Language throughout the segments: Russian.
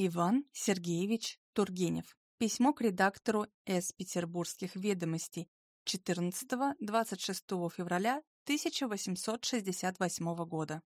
Иван Сергеевич Тургенев. Письмо к редактору С. Петербургских ведомостей 14-26 февраля 1868 года.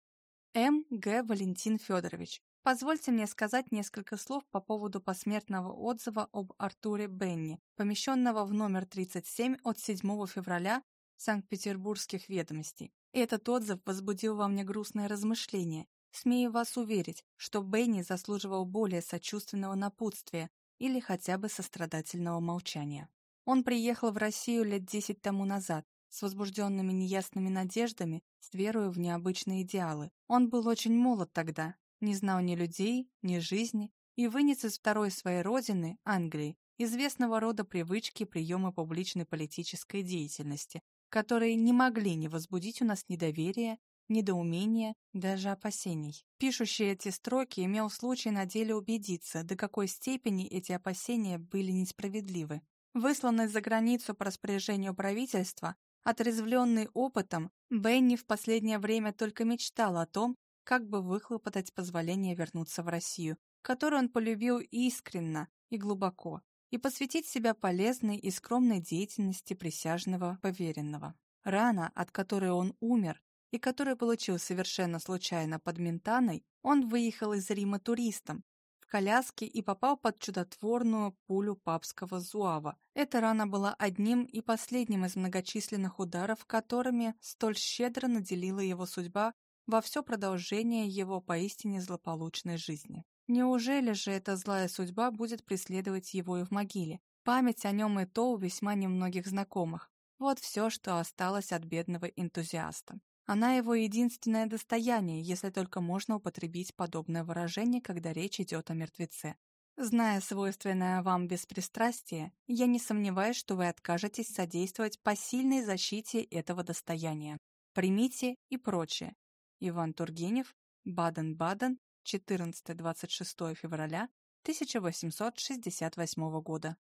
М. Г. Валентин Федорович. Позвольте мне сказать несколько слов по поводу посмертного отзыва об Артуре Бенни, помещенного в номер 37 от 7 февраля Санкт-Петербургских ведомостей. Этот отзыв возбудил во мне грустное размышление. Смею вас уверить, что Бенни заслуживал более сочувственного напутствия или хотя бы сострадательного молчания. Он приехал в Россию лет десять тому назад, с возбужденными неясными надеждами, с верою в необычные идеалы. Он был очень молод тогда, не знал ни людей, ни жизни, и вынес из второй своей родины, Англии, известного рода привычки приемы публичной политической деятельности, которые не могли не возбудить у нас недоверия, недоумения, даже опасений. Пишущий эти строки имел случай на деле убедиться, до какой степени эти опасения были несправедливы. Высланный за границу по распоряжению правительства, отрезвленный опытом, Бенни в последнее время только мечтал о том, как бы выхлопотать позволение вернуться в Россию, которую он полюбил искренно и глубоко, и посвятить себя полезной и скромной деятельности присяжного поверенного. Рана, от которой он умер, и который получил совершенно случайно под Ментаной, он выехал из Рима туристом, в коляске и попал под чудотворную пулю папского зуава. Эта рана была одним и последним из многочисленных ударов, которыми столь щедро наделила его судьба во все продолжение его поистине злополучной жизни. Неужели же эта злая судьба будет преследовать его и в могиле? Память о нем и то у весьма немногих знакомых. Вот все, что осталось от бедного энтузиаста. Она его единственное достояние, если только можно употребить подобное выражение, когда речь идет о мертвеце. Зная свойственное вам беспристрастие, я не сомневаюсь, что вы откажетесь содействовать посильной защите этого достояния. Примите и прочее. Иван Тургенев, Баден-Баден, 14-26 февраля 1868 года.